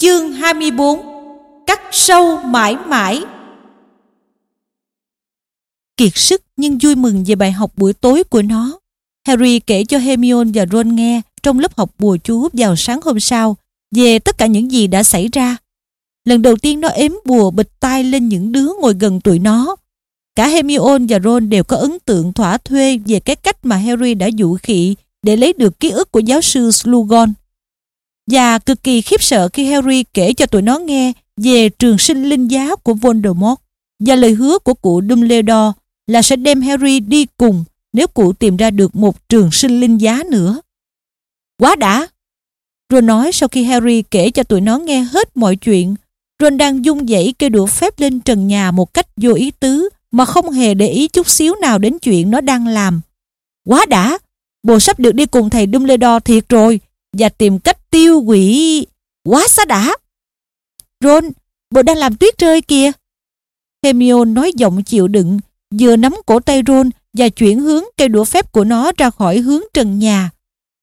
Chương 24 Cắt sâu mãi mãi Kiệt sức nhưng vui mừng về bài học buổi tối của nó. Harry kể cho Hermione và Ron nghe trong lớp học bùa chú vào sáng hôm sau về tất cả những gì đã xảy ra. Lần đầu tiên nó ếm bùa bịch tai lên những đứa ngồi gần tụi nó. Cả Hermione và Ron đều có ấn tượng thỏa thuê về cái cách mà Harry đã dụ khị để lấy được ký ức của giáo sư Slughorn và cực kỳ khiếp sợ khi Harry kể cho tụi nó nghe về trường sinh linh giá của Voldemort và lời hứa của cụ Dumbledore là sẽ đem Harry đi cùng nếu cụ tìm ra được một trường sinh linh giá nữa. Quá đã! Ron nói sau khi Harry kể cho tụi nó nghe hết mọi chuyện, Ron đang dung dãy cây đũa phép lên trần nhà một cách vô ý tứ mà không hề để ý chút xíu nào đến chuyện nó đang làm. Quá đã! Bồ sắp được đi cùng thầy Dumbledore thiệt rồi và tìm cách tiêu hủy quá xá đã. Ron, bộ đang làm tuyết rơi kìa. Hermione nói giọng chịu đựng, vừa nắm cổ tay Ron và chuyển hướng cây đũa phép của nó ra khỏi hướng trần nhà.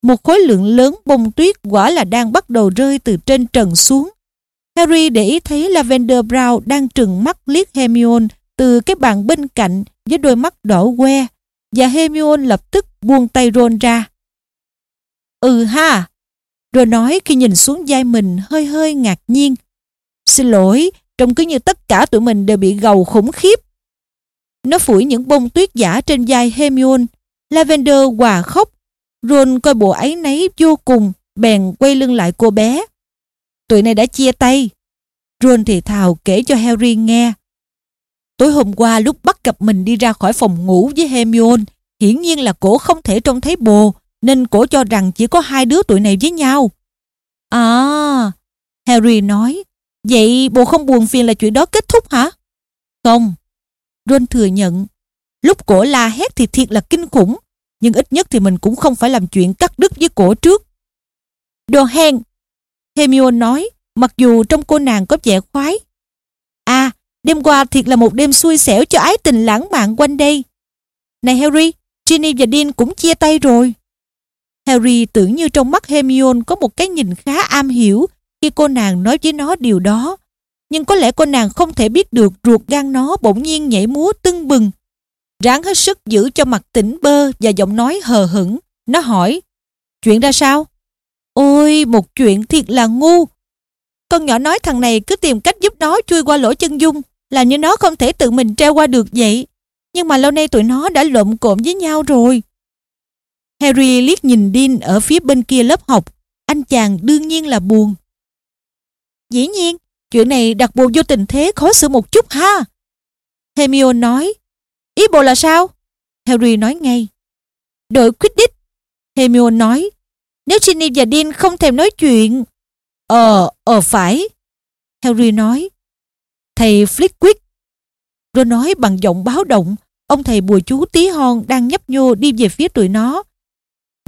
Một khối lượng lớn bông tuyết quả là đang bắt đầu rơi từ trên trần xuống. Harry để ý thấy Lavender Brown đang trừng mắt liếc Hermione từ cái bàn bên cạnh với đôi mắt đỏ que và Hermione lập tức buông tay Ron ra. Ừ ha, rồi nói khi nhìn xuống vai mình hơi hơi ngạc nhiên. Xin lỗi, trông cứ như tất cả tụi mình đều bị gầu khủng khiếp. Nó phủi những bông tuyết giả trên vai Hermione. Lavender hòa khóc. Ron coi bộ ấy nấy vô cùng, bèn quay lưng lại cô bé. Tụi này đã chia tay. Ron thì thào kể cho Harry nghe. Tối hôm qua lúc bắt gặp mình đi ra khỏi phòng ngủ với Hermione, hiển nhiên là cổ không thể trông thấy bồ, nên cổ cho rằng chỉ có hai đứa tụi này với nhau. À, Harry nói, vậy bộ không buồn phiền là chuyện đó kết thúc hả? Không. Ron thừa nhận, lúc cổ la hét thì thiệt là kinh khủng, nhưng ít nhất thì mình cũng không phải làm chuyện cắt đứt với cổ trước. Đồ hèn, Hermione nói, mặc dù trong cô nàng có vẻ khoái. À, đêm qua thiệt là một đêm xui xẻo cho ái tình lãng mạn quanh đây. Này Harry, Ginny và Dean cũng chia tay rồi. Harry tưởng như trong mắt Hermione có một cái nhìn khá am hiểu khi cô nàng nói với nó điều đó. Nhưng có lẽ cô nàng không thể biết được ruột gan nó bỗng nhiên nhảy múa tưng bừng. Ráng hết sức giữ cho mặt tỉnh bơ và giọng nói hờ hững. Nó hỏi, chuyện ra sao? Ôi, một chuyện thiệt là ngu. Con nhỏ nói thằng này cứ tìm cách giúp nó chui qua lỗ chân dung, làm như nó không thể tự mình treo qua được vậy. Nhưng mà lâu nay tụi nó đã lộn cộm với nhau rồi. Harry liếc nhìn Dean ở phía bên kia lớp học. Anh chàng đương nhiên là buồn. Dĩ nhiên, chuyện này đặt bồ vô tình thế khó xử một chút ha. Hermione nói. Ý bộ là sao? Harry nói ngay. Đội Quidditch. Hermione nói. Nếu Ginny và Dean không thèm nói chuyện. Ờ, ờ phải. Harry nói. Thầy Flitwick. Rồi nói bằng giọng báo động. Ông thầy bùa chú tí hon đang nhấp nhô đi về phía tụi nó.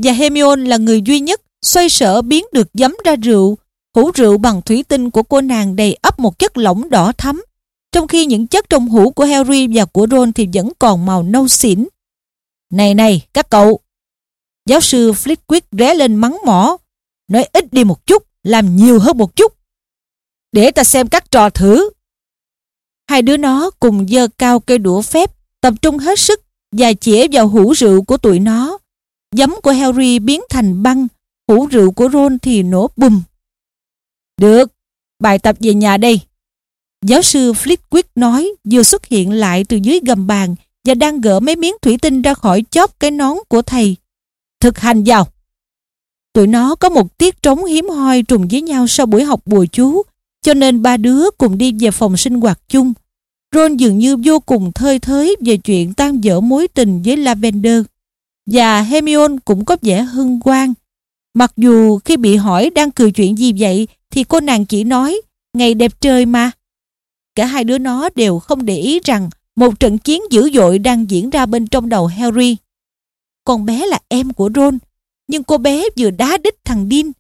Và Hermione là người duy nhất xoay sở biến được giấm ra rượu. Hũ rượu bằng thủy tinh của cô nàng đầy ấp một chất lỏng đỏ thắm. Trong khi những chất trong hũ của Harry và của Ron thì vẫn còn màu nâu xỉn. Này này, các cậu! Giáo sư Flitwick ré lên mắng mỏ. Nói ít đi một chút, làm nhiều hơn một chút. Để ta xem các trò thử. Hai đứa nó cùng dơ cao cây đũa phép, tập trung hết sức và chĩa vào hũ rượu của tụi nó. Giấm của Harry biến thành băng, hũ rượu của Ron thì nổ bùm. Được, bài tập về nhà đây. Giáo sư Flitwick nói vừa xuất hiện lại từ dưới gầm bàn và đang gỡ mấy miếng thủy tinh ra khỏi chóp cái nón của thầy. Thực hành vào. Tụi nó có một tiết trống hiếm hoi trùng với nhau sau buổi học bùa chú, cho nên ba đứa cùng đi về phòng sinh hoạt chung. Ron dường như vô cùng thơi thới về chuyện tan vỡ mối tình với Lavender và Hermione cũng có vẻ hưng quang. Mặc dù khi bị hỏi đang cười chuyện gì vậy thì cô nàng chỉ nói ngày đẹp trời mà. Cả hai đứa nó đều không để ý rằng một trận chiến dữ dội đang diễn ra bên trong đầu Harry. Con bé là em của Ron, nhưng cô bé vừa đá đích thằng Dean.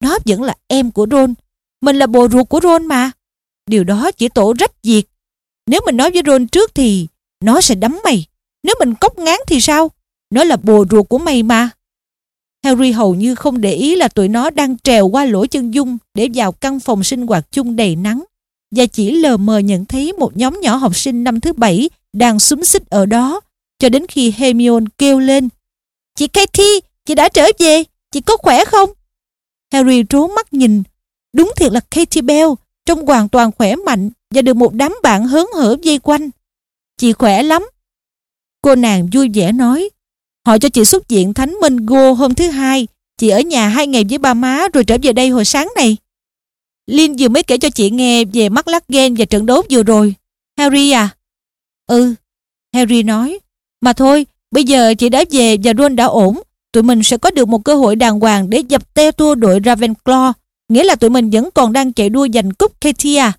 Nó vẫn là em của Ron. Mình là bồ ruột của Ron mà. Điều đó chỉ tổ rách việc. Nếu mình nói với Ron trước thì nó sẽ đấm mày. Nếu mình cốc ngán thì sao? Nó là bồ ruột của mày mà. Harry hầu như không để ý là tụi nó đang trèo qua lỗ chân dung để vào căn phòng sinh hoạt chung đầy nắng và chỉ lờ mờ nhận thấy một nhóm nhỏ học sinh năm thứ bảy đang xúm xích ở đó cho đến khi Hermione kêu lên Chị Katie, chị đã trở về, chị có khỏe không? Harry trố mắt nhìn, đúng thiệt là Katie Bell, trông hoàn toàn khỏe mạnh và được một đám bạn hớn hở dây quanh. Chị khỏe lắm. Cô nàng vui vẻ nói, họ cho chị xuất viện Thánh Minh Go hôm thứ hai, chị ở nhà hai ngày với ba má rồi trở về đây hồi sáng này. Lin vừa mới kể cho chị nghe về mắt lắc ghen và trận đấu vừa rồi. Harry à? Ừ, Harry nói. Mà thôi, bây giờ chị đã về và Ron đã ổn. Tụi mình sẽ có được một cơ hội đàng hoàng để dập te tua đội Ravenclaw. Nghĩa là tụi mình vẫn còn đang chạy đua giành cúp Katie à?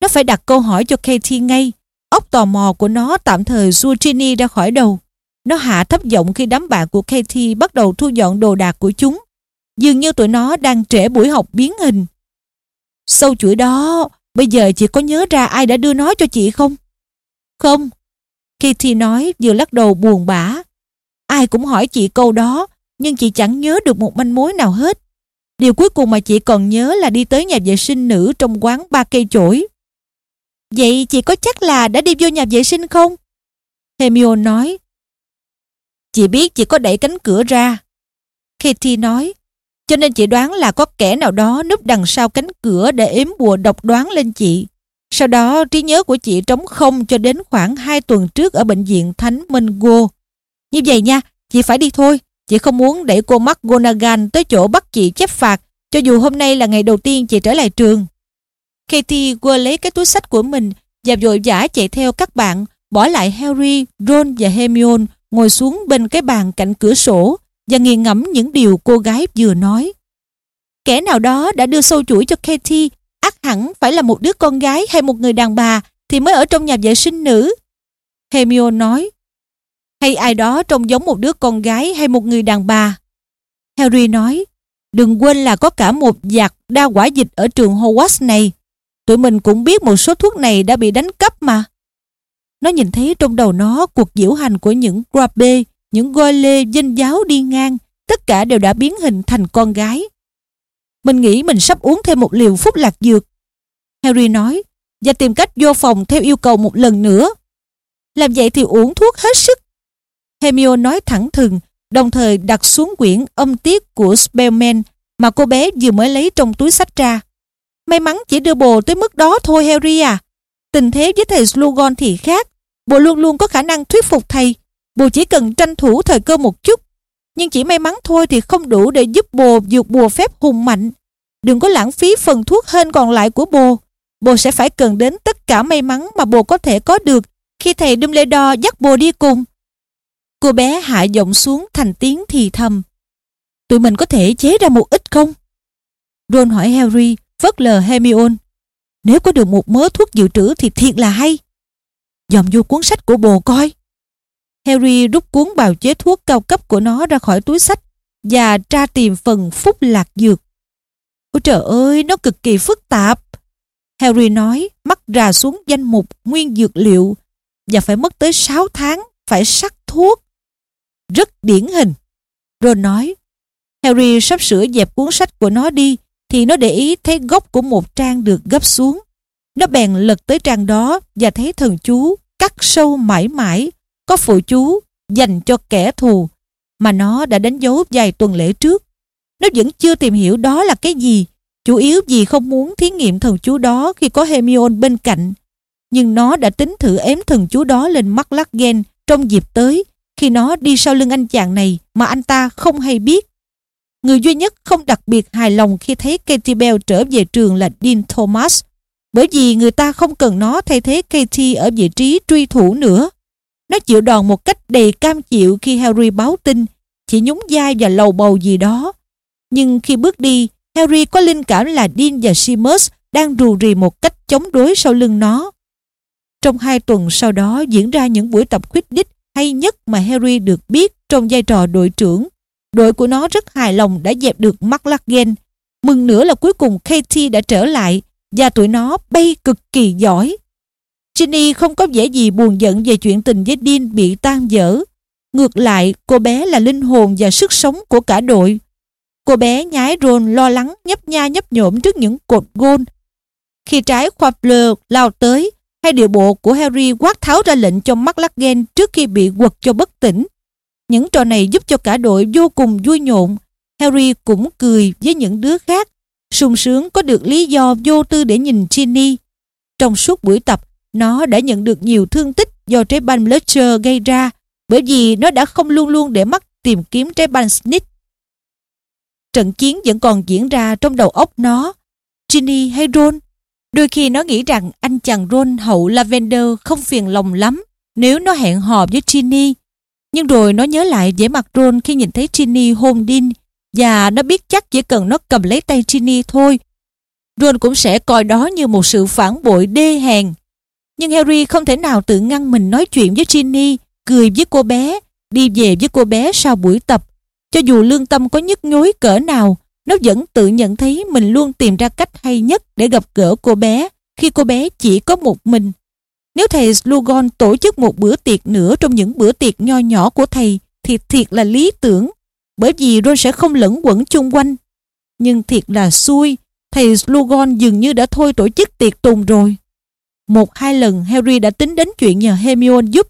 Nó phải đặt câu hỏi cho Katie ngay. Ốc tò mò của nó tạm thời xua Ginny ra khỏi đầu. Nó hạ thấp giọng khi đám bạn của Katie bắt đầu thu dọn đồ đạc của chúng. Dường như tụi nó đang trễ buổi học biến hình. Sâu chuỗi đó, bây giờ chị có nhớ ra ai đã đưa nó cho chị không? Không. Katie nói vừa lắc đầu buồn bã. Ai cũng hỏi chị câu đó, nhưng chị chẳng nhớ được một manh mối nào hết. Điều cuối cùng mà chị còn nhớ là đi tới nhà vệ sinh nữ trong quán ba cây chổi. Vậy chị có chắc là đã đi vô nhà vệ sinh không? Hermione nói. Chị biết chị có đẩy cánh cửa ra. Katie nói. Cho nên chị đoán là có kẻ nào đó núp đằng sau cánh cửa để ếm bùa độc đoán lên chị. Sau đó trí nhớ của chị trống không cho đến khoảng 2 tuần trước ở bệnh viện Thánh Minh Go. Như vậy nha, chị phải đi thôi. Chị không muốn đẩy cô McGonagall tới chỗ bắt chị chép phạt cho dù hôm nay là ngày đầu tiên chị trở lại trường. Katie quơ lấy cái túi sách của mình và vội vã chạy theo các bạn bỏ lại Harry, Ron và Hermione ngồi xuống bên cái bàn cạnh cửa sổ và nghiền ngẫm những điều cô gái vừa nói. Kẻ nào đó đã đưa sâu chuỗi cho Katie, ắt hẳn phải là một đứa con gái hay một người đàn bà thì mới ở trong nhà vệ sinh nữ. Hermione nói, hay ai đó trông giống một đứa con gái hay một người đàn bà. Harry nói, đừng quên là có cả một giặc đa quả dịch ở trường Hogwarts này. Tụi mình cũng biết một số thuốc này đã bị đánh cắp mà. Nó nhìn thấy trong đầu nó cuộc diễu hành của những Grabe, những goi lê danh giáo đi ngang, tất cả đều đã biến hình thành con gái. Mình nghĩ mình sắp uống thêm một liều phúc lạc dược. Harry nói, và tìm cách vô phòng theo yêu cầu một lần nữa. Làm vậy thì uống thuốc hết sức. Hermione nói thẳng thừng, đồng thời đặt xuống quyển âm tiết của Spellman mà cô bé vừa mới lấy trong túi sách ra. May mắn chỉ đưa bồ tới mức đó thôi Harry à. Tình thế với thầy Slughorn thì khác. Bồ luôn luôn có khả năng thuyết phục thầy. Bồ chỉ cần tranh thủ thời cơ một chút. Nhưng chỉ may mắn thôi thì không đủ để giúp bồ dược bùa phép hùng mạnh. Đừng có lãng phí phần thuốc hên còn lại của bồ. Bồ sẽ phải cần đến tất cả may mắn mà bồ có thể có được Khi thầy Dumbledore dắt bồ đi cùng. Cô bé hạ giọng xuống thành tiếng thì thầm. Tụi mình có thể chế ra một ít không? Ron hỏi Harry Vất lờ Hermione. Nếu có được một mớ thuốc dự trữ thì thiệt là hay. Dòm vô cuốn sách của bồ coi Harry rút cuốn bào chế thuốc cao cấp của nó ra khỏi túi sách và tra tìm phần phúc lạc dược. Ôi trời ơi, nó cực kỳ phức tạp. Harry nói, mắt rà xuống danh mục nguyên dược liệu và phải mất tới 6 tháng phải sắc thuốc. Rất điển hình. Ron nói, Harry sắp sửa dẹp cuốn sách của nó đi thì nó để ý thấy góc của một trang được gấp xuống. Nó bèn lật tới trang đó và thấy thần chú cắt sâu mãi mãi có phụ chú dành cho kẻ thù mà nó đã đánh dấu vài tuần lễ trước. Nó vẫn chưa tìm hiểu đó là cái gì, chủ yếu vì không muốn thí nghiệm thần chú đó khi có Hermione bên cạnh. Nhưng nó đã tính thử ém thần chú đó lên mắt lắc ghen trong dịp tới khi nó đi sau lưng anh chàng này mà anh ta không hay biết. Người duy nhất không đặc biệt hài lòng khi thấy Katie Bell trở về trường là Dean Thomas bởi vì người ta không cần nó thay thế Katie ở vị trí truy thủ nữa. Nó chịu đòn một cách đầy cam chịu khi Harry báo tin, chỉ nhún vai và lầu bầu gì đó. Nhưng khi bước đi, Harry có linh cảm là Dean và Seamus đang rù rì một cách chống đối sau lưng nó. Trong hai tuần sau đó diễn ra những buổi tập Quidditch hay nhất mà Harry được biết trong vai trò đội trưởng. Đội của nó rất hài lòng đã dẹp được McLaggen. Mừng nữa là cuối cùng Katie đã trở lại và tụi nó bay cực kỳ giỏi. Ginny không có vẻ gì buồn giận về chuyện tình với Dean bị tan dở. Ngược lại, cô bé là linh hồn và sức sống của cả đội. Cô bé nhái Ron lo lắng nhấp nha nhấp nhổm trước những cột gôn. Khi trái Quapler lao tới, hay điệu bộ của Harry quát tháo ra lệnh cho McLaggen trước khi bị quật cho bất tỉnh. Những trò này giúp cho cả đội vô cùng vui nhộn. Harry cũng cười với những đứa khác, sung sướng có được lý do vô tư để nhìn Ginny. Trong suốt buổi tập, nó đã nhận được nhiều thương tích do trái banh Fletcher gây ra bởi vì nó đã không luôn luôn để mắt tìm kiếm trái banh Snitch. Trận chiến vẫn còn diễn ra trong đầu óc nó. Ginny hay Ron? Đôi khi nó nghĩ rằng anh chàng Ron hậu Lavender không phiền lòng lắm nếu nó hẹn hò với Ginny. Nhưng rồi nó nhớ lại vẻ mặt Ron khi nhìn thấy Ginny hôn Dean và nó biết chắc chỉ cần nó cầm lấy tay Ginny thôi Ron cũng sẽ coi đó như một sự phản bội đê hèn. Nhưng Harry không thể nào tự ngăn mình nói chuyện với Ginny, cười với cô bé, đi về với cô bé sau buổi tập. Cho dù lương tâm có nhức nhối cỡ nào, nó vẫn tự nhận thấy mình luôn tìm ra cách hay nhất để gặp gỡ cô bé khi cô bé chỉ có một mình. Nếu thầy Slughorn tổ chức một bữa tiệc nữa trong những bữa tiệc nho nhỏ của thầy thì thiệt là lý tưởng bởi vì Ron sẽ không lẫn quẩn chung quanh. Nhưng thiệt là xui thầy Slughorn dường như đã thôi tổ chức tiệc tùng rồi. Một hai lần Harry đã tính đến chuyện nhờ Hermione giúp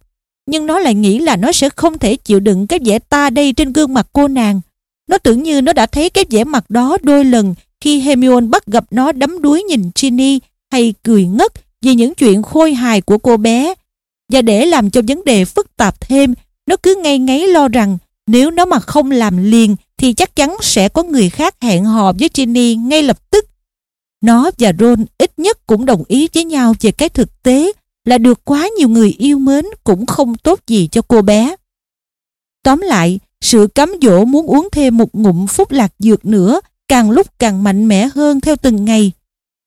nhưng nó lại nghĩ là nó sẽ không thể chịu đựng cái vẻ ta đây trên gương mặt cô nàng. Nó tưởng như nó đã thấy cái vẻ mặt đó đôi lần khi Hermione bắt gặp nó đắm đuối nhìn Ginny hay cười ngất vì những chuyện khôi hài của cô bé. Và để làm cho vấn đề phức tạp thêm, nó cứ ngay ngáy lo rằng nếu nó mà không làm liền thì chắc chắn sẽ có người khác hẹn hò với Ginny ngay lập tức. Nó và Ron ít nhất cũng đồng ý với nhau về cái thực tế là được quá nhiều người yêu mến cũng không tốt gì cho cô bé. Tóm lại, sự cám dỗ muốn uống thêm một ngụm phúc lạc dược nữa càng lúc càng mạnh mẽ hơn theo từng ngày.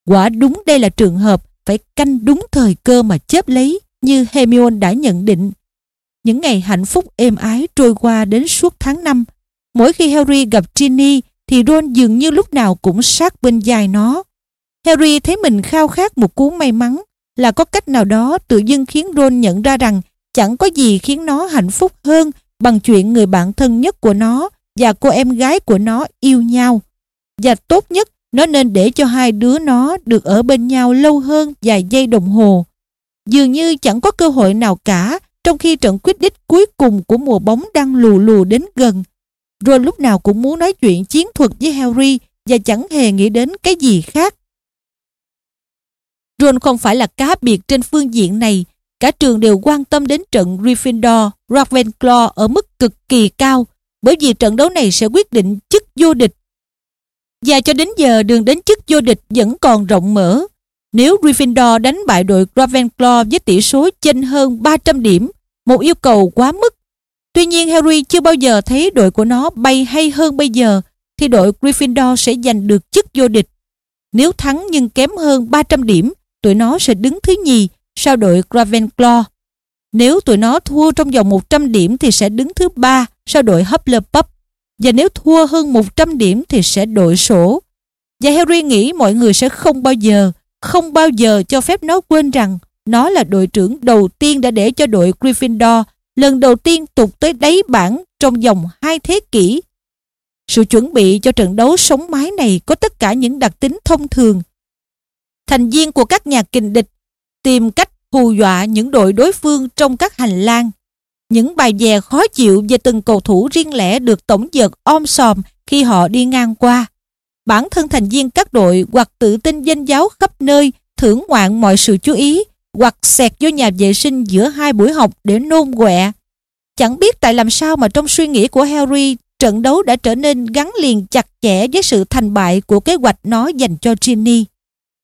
Quả đúng đây là trường hợp phải canh đúng thời cơ mà chớp lấy như Hermione đã nhận định. Những ngày hạnh phúc êm ái trôi qua đến suốt tháng năm. Mỗi khi Harry gặp Ginny thì Ron dường như lúc nào cũng sát bên dài nó. Harry thấy mình khao khát một cú may mắn là có cách nào đó tự dưng khiến Ron nhận ra rằng chẳng có gì khiến nó hạnh phúc hơn bằng chuyện người bạn thân nhất của nó và cô em gái của nó yêu nhau. Và tốt nhất, nó nên để cho hai đứa nó được ở bên nhau lâu hơn vài giây đồng hồ. Dường như chẳng có cơ hội nào cả trong khi trận quyết đích cuối cùng của mùa bóng đang lù lù đến gần. Ron lúc nào cũng muốn nói chuyện chiến thuật với Harry và chẳng hề nghĩ đến cái gì khác. Ron không phải là cá biệt trên phương diện này. Cả trường đều quan tâm đến trận Gryffindor, Ravenclaw ở mức cực kỳ cao bởi vì trận đấu này sẽ quyết định chức vô địch. Và cho đến giờ đường đến chức vô địch vẫn còn rộng mở. Nếu Gryffindor đánh bại đội Ravenclaw với tỷ số chênh hơn 300 điểm, một yêu cầu quá mức. Tuy nhiên Harry chưa bao giờ thấy đội của nó bay hay hơn bây giờ, thì đội Gryffindor sẽ giành được chức vô địch. Nếu thắng nhưng kém hơn 300 điểm, tụi nó sẽ đứng thứ nhì sau đội Ravenclaw. Nếu tụi nó thua trong vòng 100 điểm thì sẽ đứng thứ ba sau đội Hufflepuff. Và nếu thua hơn 100 điểm thì sẽ đội sổ. Và Harry nghĩ mọi người sẽ không bao giờ, không bao giờ cho phép nó quên rằng nó là đội trưởng đầu tiên đã để cho đội Gryffindor lần đầu tiên tụt tới đáy bảng trong vòng hai thế kỷ. Sự chuẩn bị cho trận đấu sống mái này có tất cả những đặc tính thông thường thành viên của các nhà kình địch tìm cách hù dọa những đội đối phương trong các hành lang. Những bài dè khó chịu về từng cầu thủ riêng lẻ được tổng dợt om sòm khi họ đi ngang qua. Bản thân thành viên các đội hoặc tự tin danh giáo khắp nơi thưởng ngoạn mọi sự chú ý hoặc xẹt vô nhà vệ sinh giữa hai buổi học để nôn quẹ. Chẳng biết tại làm sao mà trong suy nghĩ của Harry trận đấu đã trở nên gắn liền chặt chẽ với sự thành bại của kế hoạch nó dành cho Ginny.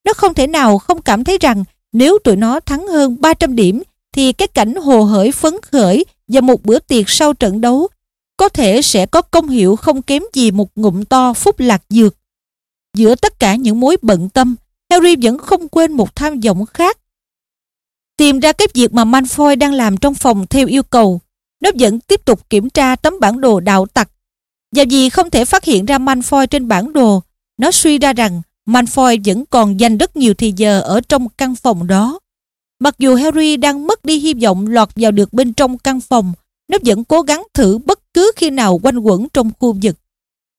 Nó không thể nào không cảm thấy rằng nếu tụi nó thắng hơn 300 điểm thì cái cảnh hồ hởi phấn khởi và một bữa tiệc sau trận đấu có thể sẽ có công hiệu không kém gì một ngụm to phúc lạc dược. Giữa tất cả những mối bận tâm, Harry vẫn không quên một tham vọng khác. Tìm ra cái việc mà Manfoy đang làm trong phòng theo yêu cầu, nó vẫn tiếp tục kiểm tra tấm bản đồ đạo tặc. Và vì không thể phát hiện ra Manfoy trên bản đồ, nó suy ra rằng Manfoy vẫn còn dành rất nhiều thời giờ ở trong căn phòng đó. Mặc dù Harry đang mất đi hy vọng lọt vào được bên trong căn phòng, nó vẫn cố gắng thử bất cứ khi nào quanh quẩn trong khu vực.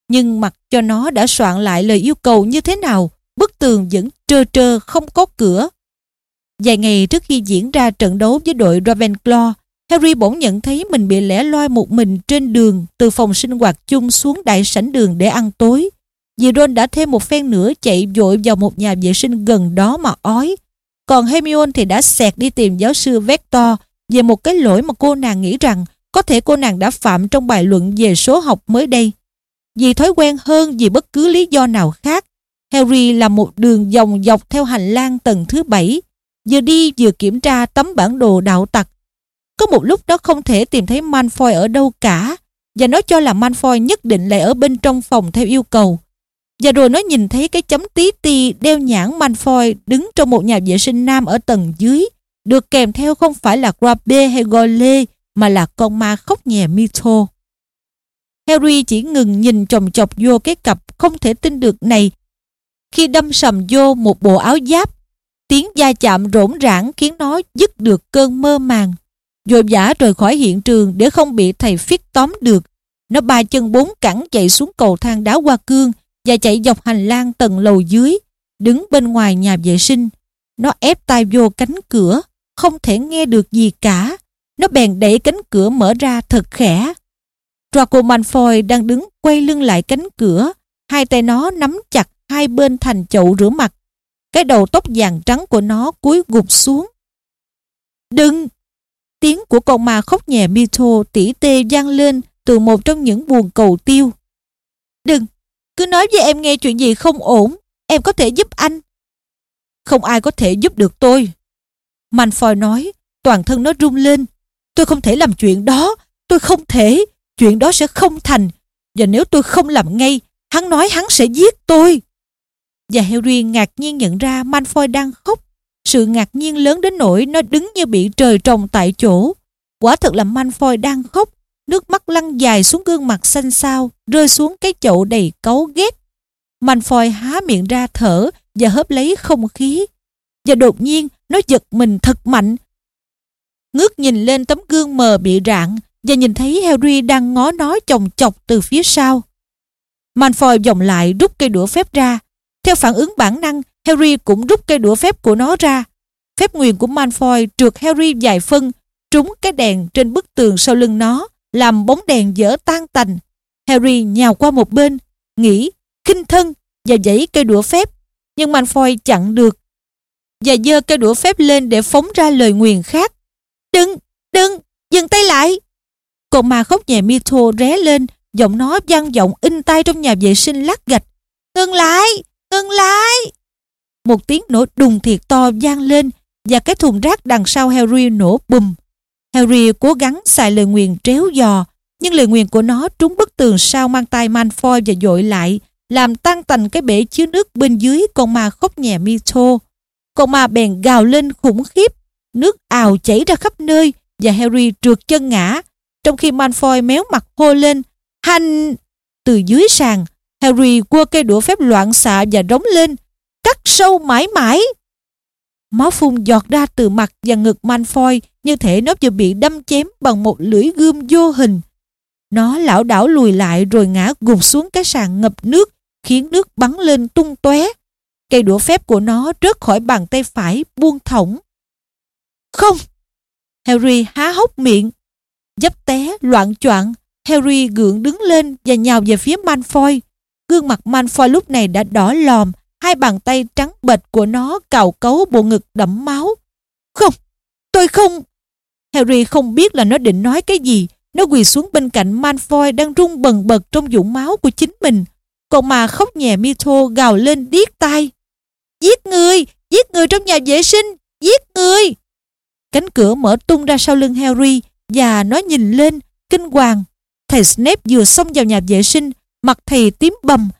Nhưng mặc cho nó đã soạn lại lời yêu cầu như thế nào, bức tường vẫn trơ trơ không có cửa. Vài ngày trước khi diễn ra trận đấu với đội Ravenclaw, Harry bỗng nhận thấy mình bị lẻ loi một mình trên đường từ phòng sinh hoạt chung xuống đại sảnh đường để ăn tối. Vì Ron đã thêm một phen nữa chạy vội vào một nhà vệ sinh gần đó mà ói. Còn Hermione thì đã xẹt đi tìm giáo sư Vector về một cái lỗi mà cô nàng nghĩ rằng có thể cô nàng đã phạm trong bài luận về số học mới đây. Vì thói quen hơn vì bất cứ lý do nào khác, Harry làm một đường vòng dọc theo hành lang tầng thứ bảy, vừa đi vừa kiểm tra tấm bản đồ đạo tặc. Có một lúc đó không thể tìm thấy Malfoy ở đâu cả, và nó cho là Malfoy nhất định lại ở bên trong phòng theo yêu cầu. Và rồi nó nhìn thấy cái chấm tí ti đeo nhãn Malfoy đứng trong một nhà vệ sinh nam ở tầng dưới, được kèm theo không phải là Grabe hay Gole mà là con ma khóc nhè Mito. Harry chỉ ngừng nhìn chồng chọc vô cái cặp không thể tin được này khi đâm sầm vô một bộ áo giáp. Tiếng da chạm rỗn rãng khiến nó dứt được cơn mơ màng. dội vã rời khỏi hiện trường để không bị thầy phiết tóm được. Nó ba chân bốn cẳng chạy xuống cầu thang đá hoa cương và chạy dọc hành lang tầng lầu dưới, đứng bên ngoài nhà vệ sinh. Nó ép tay vô cánh cửa, không thể nghe được gì cả. Nó bèn đẩy cánh cửa mở ra thật khẽ. Draco Malfoy đang đứng quay lưng lại cánh cửa, hai tay nó nắm chặt hai bên thành chậu rửa mặt. Cái đầu tóc vàng trắng của nó cúi gục xuống. Đừng! Tiếng của con ma khóc nhẹ Mito tỉ tê vang lên từ một trong những buồng cầu tiêu. Đừng! Cứ nói với em nghe chuyện gì không ổn, em có thể giúp anh. Không ai có thể giúp được tôi. Manfoy nói, toàn thân nó rung lên. Tôi không thể làm chuyện đó, tôi không thể, chuyện đó sẽ không thành. Và nếu tôi không làm ngay, hắn nói hắn sẽ giết tôi. Và Harry ngạc nhiên nhận ra Malfoy đang khóc. Sự ngạc nhiên lớn đến nỗi nó đứng như bị trời trồng tại chỗ. Quả thật là Malfoy đang khóc. Nước mắt lăn dài xuống gương mặt xanh xao, rơi xuống cái chậu đầy cáu ghét. Malfoy há miệng ra thở và hớp lấy không khí. Và đột nhiên nó giật mình thật mạnh. Ngước nhìn lên tấm gương mờ bị rạn và nhìn thấy Harry đang ngó nó chồng chọc từ phía sau. Malfoy vòng lại rút cây đũa phép ra. Theo phản ứng bản năng, Harry cũng rút cây đũa phép của nó ra. Phép nguyền của Malfoy trượt Harry dài phân, trúng cái đèn trên bức tường sau lưng nó, làm bóng đèn dở tan tành. Harry nhào qua một bên, nghĩ, kinh thân và giãy cây đũa phép. Nhưng Malfoy chặn được và giơ cây đũa phép lên để phóng ra lời nguyền khác. Đừng, đừng, dừng tay lại. Còn mà khóc nhẹ Mito ré lên, giọng nó vang vọng in tay trong nhà vệ sinh lát gạch. Ngừng lại, ngừng lại. Một tiếng nổ đùng thiệt to vang lên và cái thùng rác đằng sau Harry nổ bùm. Harry cố gắng xài lời nguyền tréo giò, nhưng lời nguyền của nó trúng bức tường sau mang tay Malfoy và dội lại, làm tan tành cái bể chứa nước bên dưới con ma khóc nhẹ Mito. Con ma bèn gào lên khủng khiếp, nước ào chảy ra khắp nơi và Harry trượt chân ngã, trong khi Malfoy méo mặt hô lên, hành! Từ dưới sàn, Harry quơ cây đũa phép loạn xạ và rống lên, cắt sâu mãi mãi. Máu phun giọt ra từ mặt và ngực Malfoy như thể nó vừa bị đâm chém bằng một lưỡi gươm vô hình. Nó lảo đảo lùi lại rồi ngã gục xuống cái sàn ngập nước khiến nước bắn lên tung tóe. Cây đũa phép của nó rớt khỏi bàn tay phải buông thõng. Không! Harry há hốc miệng. Dấp té, loạn choạng. Harry gượng đứng lên và nhào về phía Malfoy. Gương mặt Manfoy lúc này đã đỏ lòm, hai bàn tay trắng bệch của nó cào cấu bộ ngực đẫm máu. Không! Tôi không! Harry không biết là nó định nói cái gì. Nó quỳ xuống bên cạnh Manfoy đang rung bần bật trong dũng máu của chính mình. Còn mà khóc nhẹ Mito gào lên điếc tai. Giết người! Giết người trong nhà vệ sinh! Giết người! Cánh cửa mở tung ra sau lưng Harry và nó nhìn lên, kinh hoàng. Thầy Snape vừa xông vào nhà vệ sinh, mặt thầy tím bầm.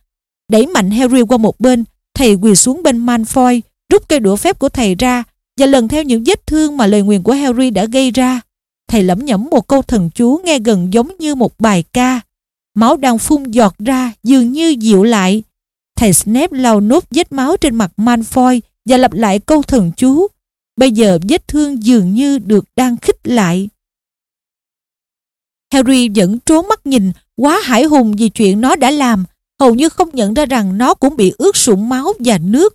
Đẩy mạnh Harry qua một bên, thầy quỳ xuống bên Malfoy, rút cây đũa phép của thầy ra và lần theo những vết thương mà lời nguyền của Harry đã gây ra. Thầy lẩm nhẩm một câu thần chú nghe gần giống như một bài ca. Máu đang phun giọt ra dường như dịu lại. Thầy Snape lau nốt vết máu trên mặt Malfoy và lặp lại câu thần chú. Bây giờ vết thương dường như được đang khích lại. Harry vẫn trốn mắt nhìn, quá hải hùng vì chuyện nó đã làm, hầu như không nhận ra rằng nó cũng bị ướt sũng máu và nước.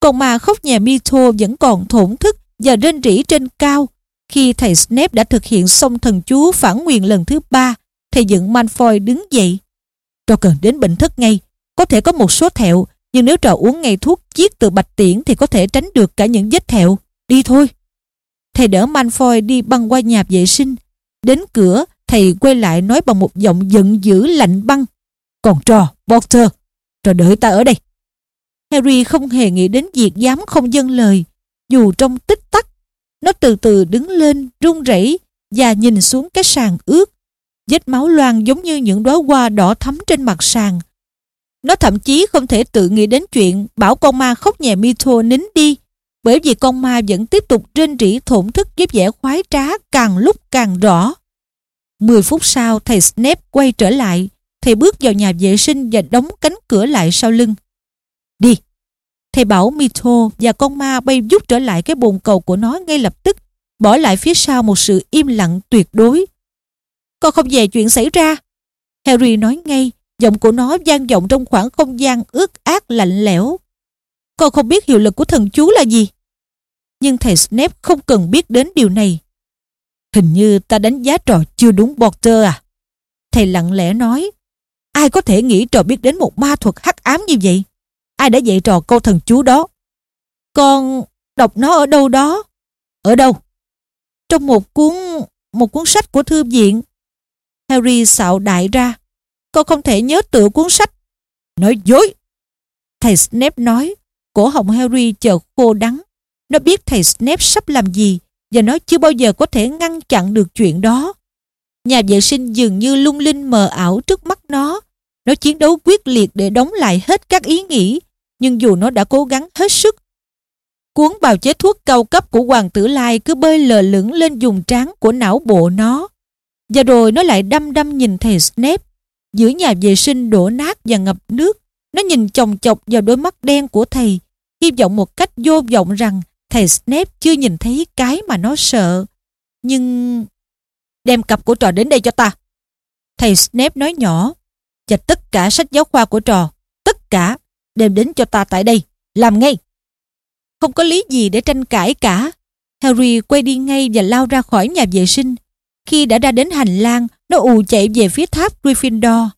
Còn mà khóc nhà Mito vẫn còn thổn thức và rên rỉ trên cao. Khi thầy Snape đã thực hiện xong thần chú phản nguyện lần thứ ba, thầy dựng Malfoy đứng dậy. Trò cần đến bệnh thất ngay, có thể có một số thẹo, nhưng nếu trò uống ngay thuốc chiết từ bạch tiễn thì có thể tránh được cả những vết thẹo. Đi thôi. Thầy đỡ Malfoy đi băng qua nhà vệ sinh. Đến cửa, thầy quay lại nói bằng một giọng giận dữ lạnh băng. Còn trò, Potter, trò đợi ta ở đây. Harry không hề nghĩ đến việc dám không dâng lời. Dù trong tích tắc, nó từ từ đứng lên, run rẩy và nhìn xuống cái sàn ướt. Vết máu loang giống như những đóa hoa đỏ thắm trên mặt sàn. Nó thậm chí không thể tự nghĩ đến chuyện bảo con ma khóc nhẹ Mito nín đi bởi vì con ma vẫn tiếp tục rên rỉ thổn thức với vẻ khoái trá càng lúc càng rõ. Mười phút sau thầy Snape quay trở lại thầy bước vào nhà vệ sinh và đóng cánh cửa lại sau lưng. Đi! Thầy bảo Mito và con ma bay vút trở lại cái bồn cầu của nó ngay lập tức bỏ lại phía sau một sự im lặng tuyệt đối. Con không về chuyện xảy ra. Harry nói ngay, giọng của nó vang vọng trong khoảng không gian ướt át lạnh lẽo. Con không biết hiệu lực của thần chú là gì. Nhưng thầy Snape không cần biết đến điều này. Hình như ta đánh giá trò chưa đúng Porter à? Thầy lặng lẽ nói. Ai có thể nghĩ trò biết đến một ma thuật hắc ám như vậy? Ai đã dạy trò câu thần chú đó? Con đọc nó ở đâu đó? Ở đâu? Trong một cuốn một cuốn sách của thư viện. Harry xạo đại ra. Con không thể nhớ tựa cuốn sách. Nói dối. Thầy Snape nói. Cổ họng Harry chợt khô đắng. Nó biết thầy Snape sắp làm gì và nó chưa bao giờ có thể ngăn chặn được chuyện đó. Nhà vệ sinh dường như lung linh mờ ảo trước mắt nó. Nó chiến đấu quyết liệt để đóng lại hết các ý nghĩ, nhưng dù nó đã cố gắng hết sức. Cuốn bào chế thuốc cao cấp của Hoàng tử Lai cứ bơi lờ lửng lên dùng trán của não bộ nó. Và rồi nó lại đăm đăm nhìn thầy Snape. Giữa nhà vệ sinh đổ nát và ngập nước, nó nhìn chồng chọc vào đôi mắt đen của thầy, hy vọng một cách vô vọng rằng thầy Snape chưa nhìn thấy cái mà nó sợ. Nhưng... Đem cặp của trò đến đây cho ta. Thầy Snape nói nhỏ. Và tất cả sách giáo khoa của trò, tất cả, đem đến cho ta tại đây. Làm ngay. Không có lý gì để tranh cãi cả. Harry quay đi ngay và lao ra khỏi nhà vệ sinh. Khi đã ra đến hành lang, nó ù chạy về phía tháp Gryffindor.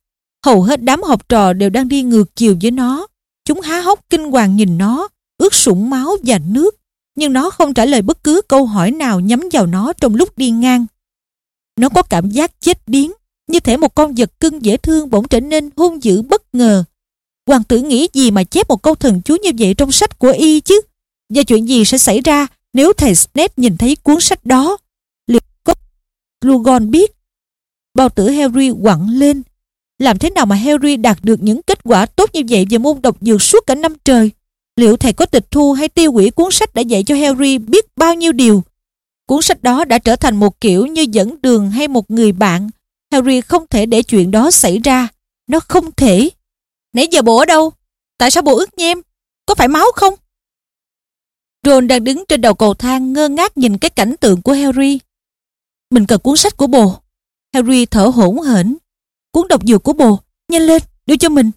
Hầu hết đám học trò đều đang đi ngược chiều với nó. Chúng há hốc kinh hoàng nhìn nó, ướt sũng máu và nước. Nhưng nó không trả lời bất cứ câu hỏi nào nhắm vào nó trong lúc đi ngang. Nó có cảm giác chết điếng, như thể một con vật cưng dễ thương bỗng trở nên hung dữ bất ngờ. Hoàng tử nghĩ gì mà chép một câu thần chú như vậy trong sách của y chứ? Và chuyện gì sẽ xảy ra nếu thầy Snape nhìn thấy cuốn sách đó? Liệu có Lugon biết? Bao tử Harry quặn lên. Làm thế nào mà Harry đạt được những kết quả tốt như vậy về môn độc dược suốt cả năm trời? Liệu thầy có tịch thu hay tiêu hủy cuốn sách đã dạy cho Harry biết bao nhiêu điều? Cuốn sách đó đã trở thành một kiểu như dẫn đường hay một người bạn. Harry không thể để chuyện đó xảy ra. Nó không thể. Nãy giờ bộ ở đâu? Tại sao bộ ướt nhem? Có phải máu không? Ron đang đứng trên đầu cầu thang ngơ ngác nhìn cái cảnh tượng của Harry. Mình cần cuốn sách của bồ. Harry thở hổn hển. Cuốn độc dược của bồ, nhanh lên, đưa cho mình.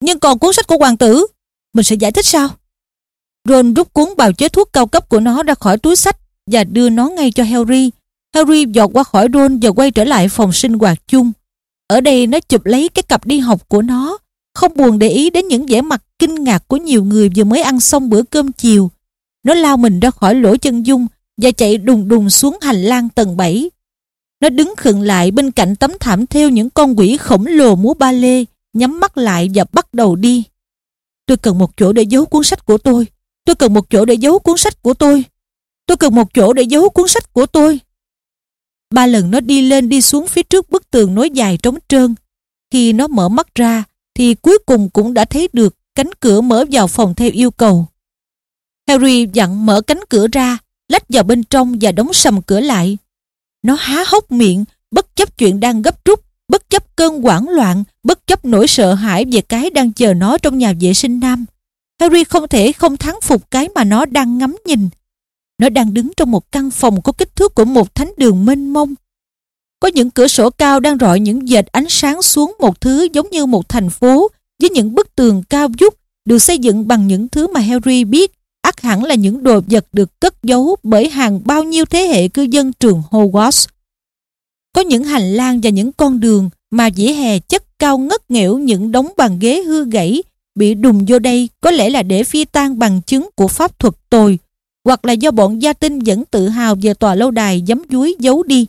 Nhưng còn cuốn sách của hoàng tử, mình sẽ giải thích sao? Ron rút cuốn bào chế thuốc cao cấp của nó ra khỏi túi sách và đưa nó ngay cho Harry. Harry dọt qua khỏi Ron và quay trở lại phòng sinh hoạt chung. Ở đây nó chụp lấy cái cặp đi học của nó, không buồn để ý đến những vẻ mặt kinh ngạc của nhiều người vừa mới ăn xong bữa cơm chiều. Nó lao mình ra khỏi lỗ chân dung và chạy đùng đùng xuống hành lang tầng 7. Nó đứng khựng lại bên cạnh tấm thảm theo những con quỷ khổng lồ múa ba lê, nhắm mắt lại và bắt đầu đi. Tôi cần một chỗ để giấu cuốn sách của tôi. Tôi cần một chỗ để giấu cuốn sách của tôi. Tôi cần một chỗ để giấu cuốn sách của tôi. Ba lần nó đi lên đi xuống phía trước bức tường nối dài trống trơn. Khi nó mở mắt ra, thì cuối cùng cũng đã thấy được cánh cửa mở vào phòng theo yêu cầu. Harry dặn mở cánh cửa ra, lách vào bên trong và đóng sầm cửa lại. Nó há hốc miệng, bất chấp chuyện đang gấp rút, bất chấp cơn hoảng loạn, bất chấp nỗi sợ hãi về cái đang chờ nó trong nhà vệ sinh nam. Harry không thể không thắng phục cái mà nó đang ngắm nhìn. Nó đang đứng trong một căn phòng có kích thước của một thánh đường mênh mông. Có những cửa sổ cao đang rọi những dệt ánh sáng xuống một thứ giống như một thành phố với những bức tường cao vút được xây dựng bằng những thứ mà Harry biết ắt hẳn là những đồ vật được cất giấu bởi hàng bao nhiêu thế hệ cư dân trường Hogwarts. Có những hành lang và những con đường mà dĩa hè chất cao ngất nghẽo những đống bàn ghế hư gãy, bị đùng vô đây có lẽ là để phi tan bằng chứng của pháp thuật tồi, hoặc là do bọn gia tinh vẫn tự hào về tòa lâu đài giấm dúi giấu đi.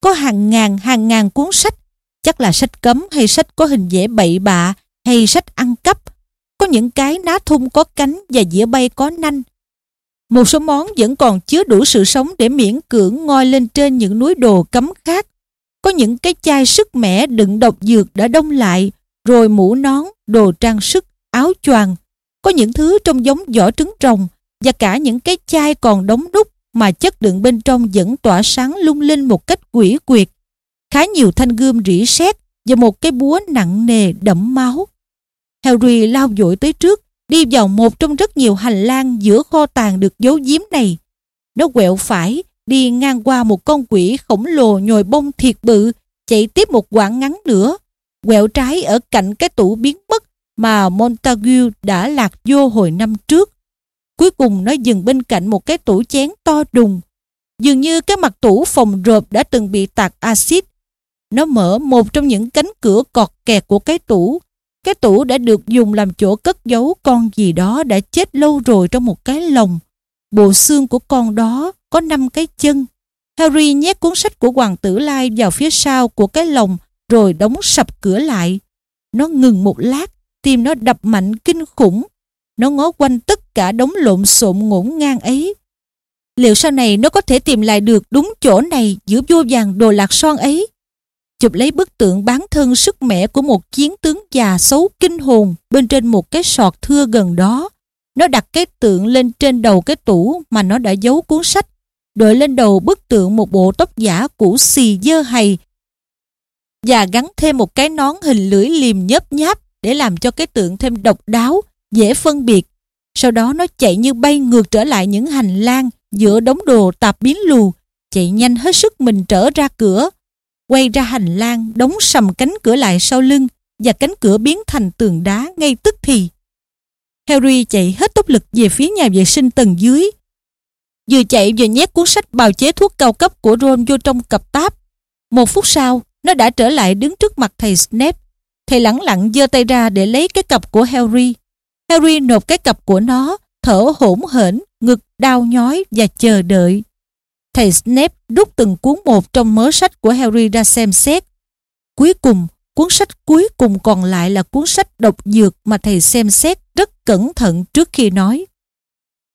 Có hàng ngàn hàng ngàn cuốn sách, chắc là sách cấm hay sách có hình vẽ bậy bạ hay sách ăn cắp, có những cái ná thun có cánh và dĩa bay có nanh. Một số món vẫn còn chứa đủ sự sống để miễn cưỡng ngoi lên trên những núi đồ cấm khác. Có những cái chai sức mẻ đựng độc dược đã đông lại, rồi mũ nón, đồ trang sức, áo choàng. Có những thứ trông giống vỏ trứng rồng và cả những cái chai còn đóng đúc mà chất đựng bên trong vẫn tỏa sáng lung linh một cách quỷ quyệt. Khá nhiều thanh gươm rỉ sét và một cái búa nặng nề đẫm máu. Harry lao dội tới trước, đi vào một trong rất nhiều hành lang giữa kho tàng được giấu giếm này. Nó quẹo phải, đi ngang qua một con quỷ khổng lồ nhồi bông thiệt bự, chạy tiếp một quãng ngắn nữa, quẹo trái ở cạnh cái tủ biến mất mà Montague đã lạc vô hồi năm trước. Cuối cùng nó dừng bên cạnh một cái tủ chén to đùng. Dường như cái mặt tủ phòng rộp đã từng bị tạt axit. Nó mở một trong những cánh cửa cọt kẹt của cái tủ, cái tủ đã được dùng làm chỗ cất giấu con gì đó đã chết lâu rồi trong một cái lồng. Bộ xương của con đó có năm cái chân. Harry nhét cuốn sách của Hoàng tử Lai vào phía sau của cái lồng rồi đóng sập cửa lại. Nó ngừng một lát, tim nó đập mạnh kinh khủng. Nó ngó quanh tất cả đống lộn xộn ngổn ngang ấy. Liệu sau này nó có thể tìm lại được đúng chỗ này giữa vô vàng đồ lạc son ấy? chụp lấy bức tượng bán thân sức mẻ của một chiến tướng già xấu kinh hồn bên trên một cái sọt thưa gần đó. Nó đặt cái tượng lên trên đầu cái tủ mà nó đã giấu cuốn sách, đội lên đầu bức tượng một bộ tóc giả cũ xì dơ hầy và gắn thêm một cái nón hình lưỡi liềm nhớp nháp để làm cho cái tượng thêm độc đáo, dễ phân biệt. Sau đó nó chạy như bay ngược trở lại những hành lang giữa đống đồ tạp biến lù, chạy nhanh hết sức mình trở ra cửa quay ra hành lang đóng sầm cánh cửa lại sau lưng và cánh cửa biến thành tường đá ngay tức thì. Harry chạy hết tốc lực về phía nhà vệ sinh tầng dưới. Vừa chạy vừa nhét cuốn sách bào chế thuốc cao cấp của Ron vô trong cặp táp. Một phút sau, nó đã trở lại đứng trước mặt thầy Snape. Thầy lẳng lặng giơ tay ra để lấy cái cặp của Harry. Harry nộp cái cặp của nó, thở hổn hển, ngực đau nhói và chờ đợi. Thầy Snape rút từng cuốn một trong mớ sách của Harry ra xem xét. Cuối cùng, cuốn sách cuối cùng còn lại là cuốn sách độc dược mà thầy xem xét rất cẩn thận trước khi nói.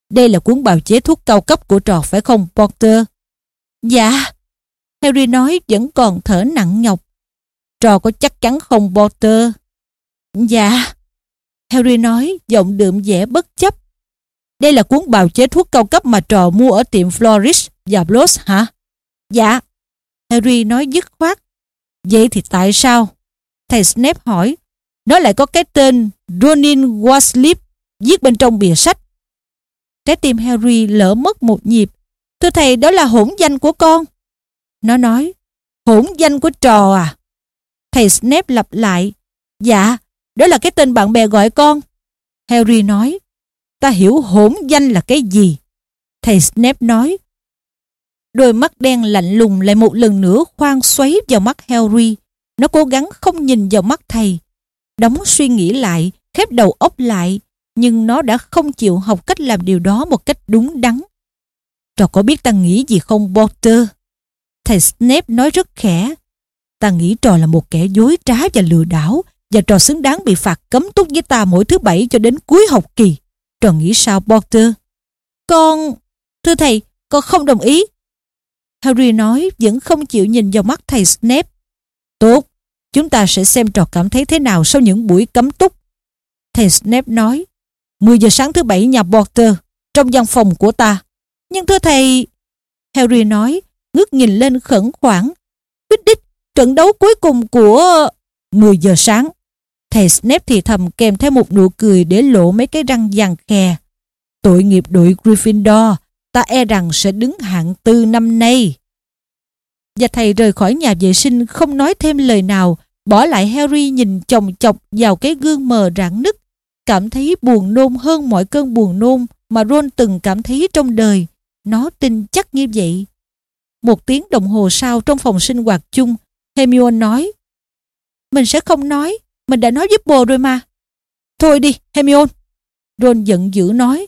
Đây là cuốn bào chế thuốc cao cấp của trò phải không, Potter? Dạ. Harry nói vẫn còn thở nặng nhọc. Trò có chắc chắn không, Potter? Dạ. Harry nói giọng đượm vẻ bất chấp. Đây là cuốn bào chế thuốc cao cấp mà trò mua ở tiệm Flourish và Bloss hả? Dạ. Harry nói dứt khoát. Vậy thì tại sao? Thầy Snape hỏi. Nó lại có cái tên Ronin Waslip viết bên trong bìa sách. Trái tim Harry lỡ mất một nhịp. Thưa thầy đó là hỗn danh của con. Nó nói. Hỗn danh của trò à? Thầy Snape lặp lại. Dạ, đó là cái tên bạn bè gọi con. Harry nói. Ta hiểu hỗn danh là cái gì? Thầy Snape nói. Đôi mắt đen lạnh lùng lại một lần nữa khoan xoáy vào mắt Harry. Nó cố gắng không nhìn vào mắt thầy. Đóng suy nghĩ lại, khép đầu óc lại, nhưng nó đã không chịu học cách làm điều đó một cách đúng đắn. Trò có biết ta nghĩ gì không Potter? Thầy Snape nói rất khẽ. Ta nghĩ trò là một kẻ dối trá và lừa đảo và trò xứng đáng bị phạt cấm túc với ta mỗi thứ bảy cho đến cuối học kỳ. Trò nghĩ sao Potter? Con... Thưa thầy, con không đồng ý. Harry nói vẫn không chịu nhìn vào mắt thầy Snape. Tốt, chúng ta sẽ xem trò cảm thấy thế nào sau những buổi cấm túc. Thầy Snape nói, 10 giờ sáng thứ bảy nhà Potter, trong văn phòng của ta. Nhưng thưa thầy... Harry nói, ngước nhìn lên khẩn khoản. Quyết đích, trận đấu cuối cùng của... 10 giờ sáng. Thầy Snape thì thầm kèm theo một nụ cười để lộ mấy cái răng vàng khè. Tội nghiệp đội Gryffindor, ta e rằng sẽ đứng hạng tư năm nay. Và thầy rời khỏi nhà vệ sinh không nói thêm lời nào, bỏ lại Harry nhìn chồng chọc vào cái gương mờ rạn nứt, cảm thấy buồn nôn hơn mọi cơn buồn nôn mà Ron từng cảm thấy trong đời. Nó tin chắc như vậy. Một tiếng đồng hồ sau trong phòng sinh hoạt chung, Hermione nói Mình sẽ không nói, mình đã nói với bồ rồi mà. Thôi đi, Hermione. Ron giận dữ nói.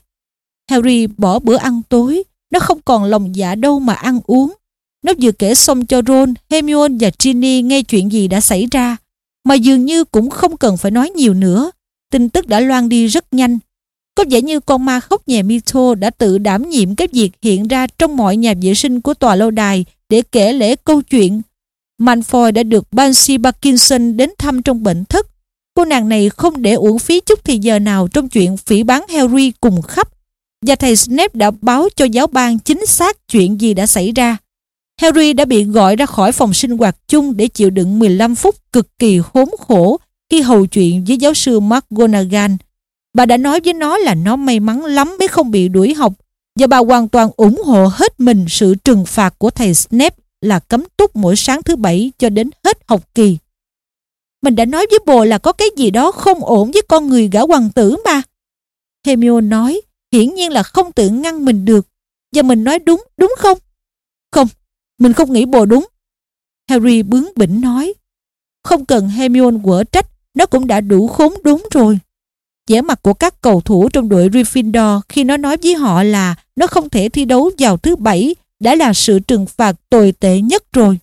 Harry bỏ bữa ăn tối, nó không còn lòng dạ đâu mà ăn uống. Nó vừa kể xong cho Ron, Hermione và Ginny nghe chuyện gì đã xảy ra, mà dường như cũng không cần phải nói nhiều nữa. Tin tức đã loan đi rất nhanh. Có vẻ như con ma khóc nhẹ Mito đã tự đảm nhiệm cái việc hiện ra trong mọi nhà vệ sinh của tòa lâu đài để kể lễ câu chuyện. Malfoy đã được Banshee Parkinson đến thăm trong bệnh thất. Cô nàng này không để uổng phí chút thì giờ nào trong chuyện phỉ bán Harry cùng khắp. Và thầy Snape đã báo cho giáo ban chính xác chuyện gì đã xảy ra. Harry đã bị gọi ra khỏi phòng sinh hoạt chung để chịu đựng 15 phút cực kỳ khốn khổ khi hầu chuyện với giáo sư McGonagall. Bà đã nói với nó là nó may mắn lắm mới không bị đuổi học và bà hoàn toàn ủng hộ hết mình sự trừng phạt của thầy Snape là cấm túc mỗi sáng thứ bảy cho đến hết học kỳ. Mình đã nói với bồ là có cái gì đó không ổn với con người gã hoàng tử mà. Hermione nói, hiển nhiên là không tự ngăn mình được. Và mình nói đúng, đúng không? Không, mình không nghĩ bồ đúng. Harry bướng bỉnh nói. Không cần Hermione quở trách, nó cũng đã đủ khốn đúng rồi. vẻ mặt của các cầu thủ trong đội Gryffindor khi nó nói với họ là nó không thể thi đấu vào thứ bảy đã là sự trừng phạt tồi tệ nhất rồi.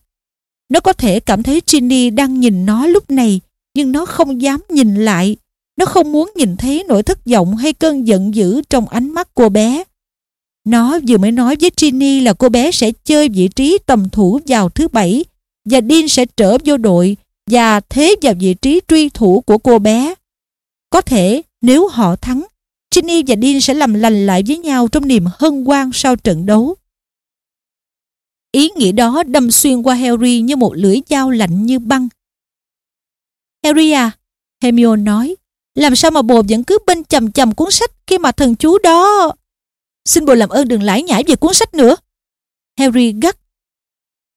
Nó có thể cảm thấy Ginny đang nhìn nó lúc này, nhưng nó không dám nhìn lại. Nó không muốn nhìn thấy nỗi thất vọng hay cơn giận dữ trong ánh mắt cô bé. Nó vừa mới nói với Ginny là cô bé sẽ chơi vị trí tầm thủ vào thứ bảy và Dean sẽ trở vô đội và thế vào vị trí truy thủ của cô bé. Có thể nếu họ thắng, Ginny và Dean sẽ làm lành lại với nhau trong niềm hân hoan sau trận đấu. Ý nghĩ đó đâm xuyên qua Harry như một lưỡi dao lạnh như băng. Harry à, Hermione nói, làm sao mà bồ vẫn cứ bên chầm chầm cuốn sách khi mà thần chú đó... Xin bồ làm ơn đừng lải nhải về cuốn sách nữa. Harry gắt.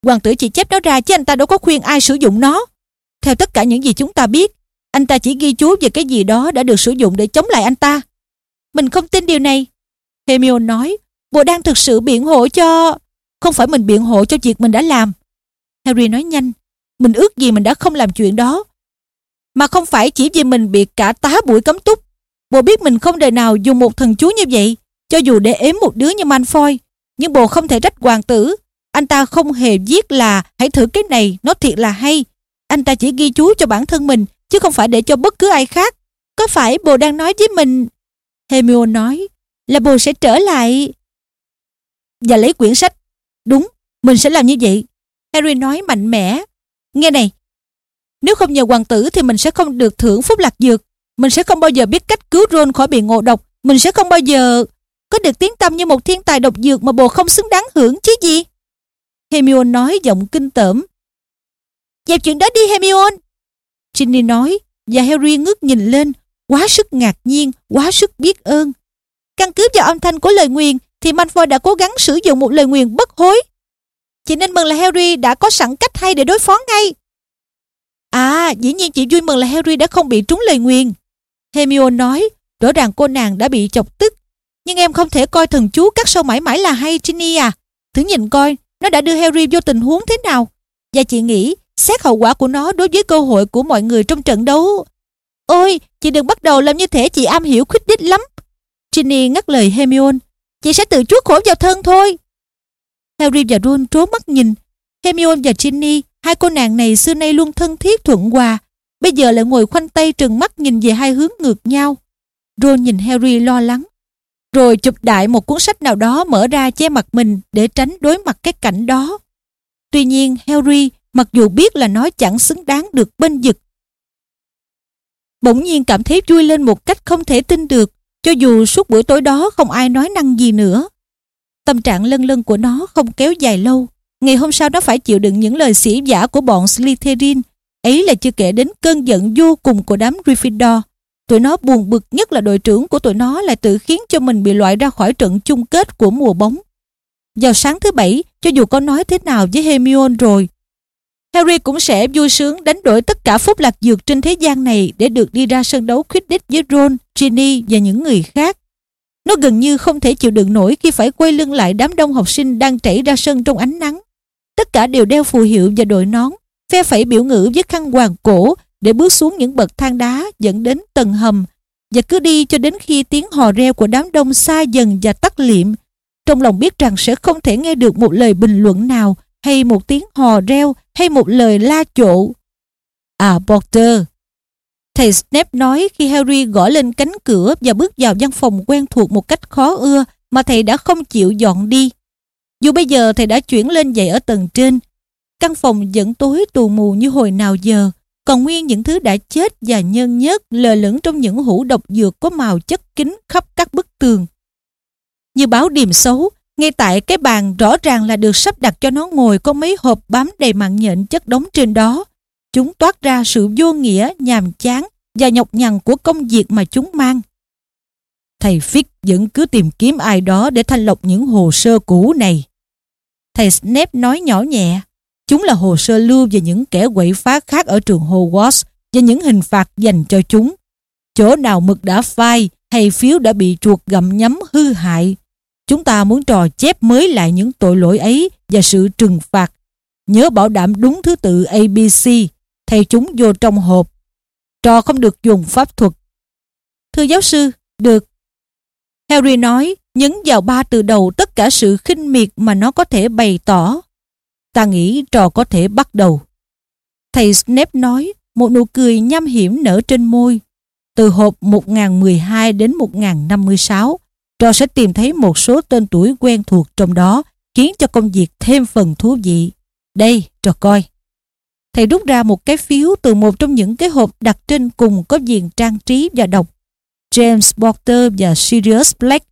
Hoàng tử chỉ chép nó ra chứ anh ta đâu có khuyên ai sử dụng nó. Theo tất cả những gì chúng ta biết, anh ta chỉ ghi chú về cái gì đó đã được sử dụng để chống lại anh ta. Mình không tin điều này. Hermione nói, bồ đang thực sự biện hộ cho... Không phải mình biện hộ cho việc mình đã làm. Harry nói nhanh, mình ước gì mình đã không làm chuyện đó. Mà không phải chỉ vì mình bị cả tá bụi cấm túc. Bồ biết mình không đời nào dùng một thần chú như vậy, cho dù để ếm một đứa như Malfoy. Nhưng bồ không thể trách hoàng tử. Anh ta không hề viết là hãy thử cái này, nó thiệt là hay. Anh ta chỉ ghi chú cho bản thân mình, chứ không phải để cho bất cứ ai khác. Có phải bồ đang nói với mình? Hermione nói, là bồ sẽ trở lại và lấy quyển sách Đúng, mình sẽ làm như vậy. Harry nói mạnh mẽ. Nghe này, nếu không nhờ hoàng tử thì mình sẽ không được thưởng phúc lạc dược. Mình sẽ không bao giờ biết cách cứu Ron khỏi bị ngộ độc. Mình sẽ không bao giờ có được tiếng tâm như một thiên tài độc dược mà bồ không xứng đáng hưởng chứ gì. Hermione nói giọng kinh tởm. Dẹp chuyện đó đi Hermione. Ginny nói và Harry ngước nhìn lên quá sức ngạc nhiên, quá sức biết ơn. Căn cứ vào âm thanh của lời nguyền thì Malfoy đã cố gắng sử dụng một lời nguyền bất hối. Chị nên mừng là Harry đã có sẵn cách hay để đối phó ngay. À, dĩ nhiên chị vui mừng là Harry đã không bị trúng lời nguyền. Hermione nói, rõ ràng cô nàng đã bị chọc tức. Nhưng em không thể coi thần chú cắt sâu mãi mãi là hay Ginny à. Thử nhìn coi, nó đã đưa Harry vô tình huống thế nào. Và chị nghĩ, xét hậu quả của nó đối với cơ hội của mọi người trong trận đấu. Ôi, chị đừng bắt đầu làm như thể chị am hiểu khuyết đích lắm. Ginny ngắt lời Hermione. Chị sẽ tự chuốc khổ vào thân thôi. Harry và Ron trố mắt nhìn. Hermione và Ginny, hai cô nàng này xưa nay luôn thân thiết thuận hòa. Bây giờ lại ngồi khoanh tay trừng mắt nhìn về hai hướng ngược nhau. Ron nhìn Harry lo lắng. Rồi chụp đại một cuốn sách nào đó mở ra che mặt mình để tránh đối mặt cái cảnh đó. Tuy nhiên Harry mặc dù biết là nó chẳng xứng đáng được bên giật. Bỗng nhiên cảm thấy vui lên một cách không thể tin được cho dù suốt buổi tối đó không ai nói năng gì nữa. Tâm trạng lân lân của nó không kéo dài lâu. Ngày hôm sau nó phải chịu đựng những lời sĩ giả của bọn Slytherin. Ấy là chưa kể đến cơn giận vô cùng của đám Gryffindor. Tụi nó buồn bực nhất là đội trưởng của tụi nó lại tự khiến cho mình bị loại ra khỏi trận chung kết của mùa bóng. Vào sáng thứ bảy, cho dù có nói thế nào với Hermione rồi. Harry cũng sẽ vui sướng đánh đổi tất cả phúc lạc dược trên thế gian này để được đi ra sân đấu Quidditch với Ron, Ginny và những người khác. Nó gần như không thể chịu đựng nổi khi phải quay lưng lại đám đông học sinh đang chảy ra sân trong ánh nắng. Tất cả đều đeo phù hiệu và đội nón, phe phẩy biểu ngữ với khăn hoàng cổ để bước xuống những bậc thang đá dẫn đến tầng hầm và cứ đi cho đến khi tiếng hò reo của đám đông xa dần và tắt liệm. Trong lòng biết rằng sẽ không thể nghe được một lời bình luận nào hay một tiếng hò reo hay một lời la chộ. À Porter! thầy Snape nói khi Harry gõ lên cánh cửa và bước vào văn phòng quen thuộc một cách khó ưa mà thầy đã không chịu dọn đi. Dù bây giờ thầy đã chuyển lên dạy ở tầng trên, căn phòng vẫn tối tù mù như hồi nào giờ, còn nguyên những thứ đã chết và nhân nhớt lờ lửng trong những hũ độc dược có màu chất kính khắp các bức tường. Như báo điềm xấu, ngay tại cái bàn rõ ràng là được sắp đặt cho nó ngồi có mấy hộp bám đầy mạng nhện chất đóng trên đó. Chúng toát ra sự vô nghĩa, nhàm chán và nhọc nhằn của công việc mà chúng mang. Thầy Fick vẫn cứ tìm kiếm ai đó để thanh lọc những hồ sơ cũ này. Thầy Snape nói nhỏ nhẹ. Chúng là hồ sơ lưu về những kẻ quậy phá khác ở trường Hogwarts và những hình phạt dành cho chúng. Chỗ nào mực đã phai hay phiếu đã bị chuột gặm nhấm hư hại. Chúng ta muốn trò chép mới lại những tội lỗi ấy và sự trừng phạt. Nhớ bảo đảm đúng thứ tự ABC, thay chúng vô trong hộp. Trò không được dùng pháp thuật. Thưa giáo sư, được. Harry nói, nhấn vào ba từ đầu tất cả sự khinh miệt mà nó có thể bày tỏ. Ta nghĩ trò có thể bắt đầu. Thầy Snape nói, một nụ cười nham hiểm nở trên môi. Từ hộp 1012 đến 1056, trò sẽ tìm thấy một số tên tuổi quen thuộc trong đó, khiến cho công việc thêm phần thú vị. Đây, trò coi. Thầy rút ra một cái phiếu từ một trong những cái hộp đặt trên cùng có viền trang trí và đọc. James Potter và Sirius Black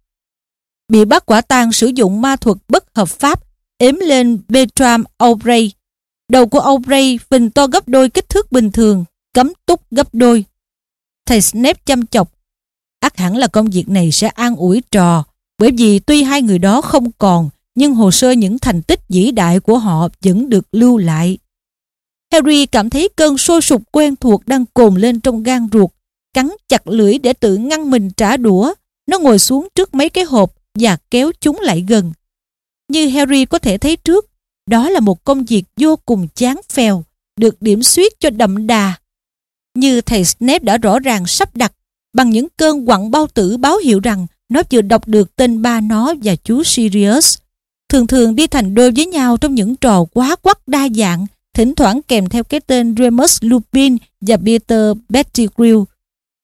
bị bắt quả tang sử dụng ma thuật bất hợp pháp ếm lên Bertram Aubrey. Đầu của Aubrey phình to gấp đôi kích thước bình thường, cấm túc gấp đôi. Thầy Snape chăm chọc ắt hẳn là công việc này sẽ an ủi trò, bởi vì tuy hai người đó không còn, nhưng hồ sơ những thành tích vĩ đại của họ vẫn được lưu lại. Harry cảm thấy cơn sôi sục quen thuộc đang cồn lên trong gan ruột, cắn chặt lưỡi để tự ngăn mình trả đũa. Nó ngồi xuống trước mấy cái hộp và kéo chúng lại gần. Như Harry có thể thấy trước, đó là một công việc vô cùng chán phèo, được điểm suyết cho đậm đà. Như thầy Snape đã rõ ràng sắp đặt bằng những cơn quặn bao tử báo hiệu rằng nó vừa đọc được tên ba nó và chú Sirius. Thường thường đi thành đôi với nhau trong những trò quá quắc đa dạng, thỉnh thoảng kèm theo cái tên Remus Lupin và Peter Pettigrew.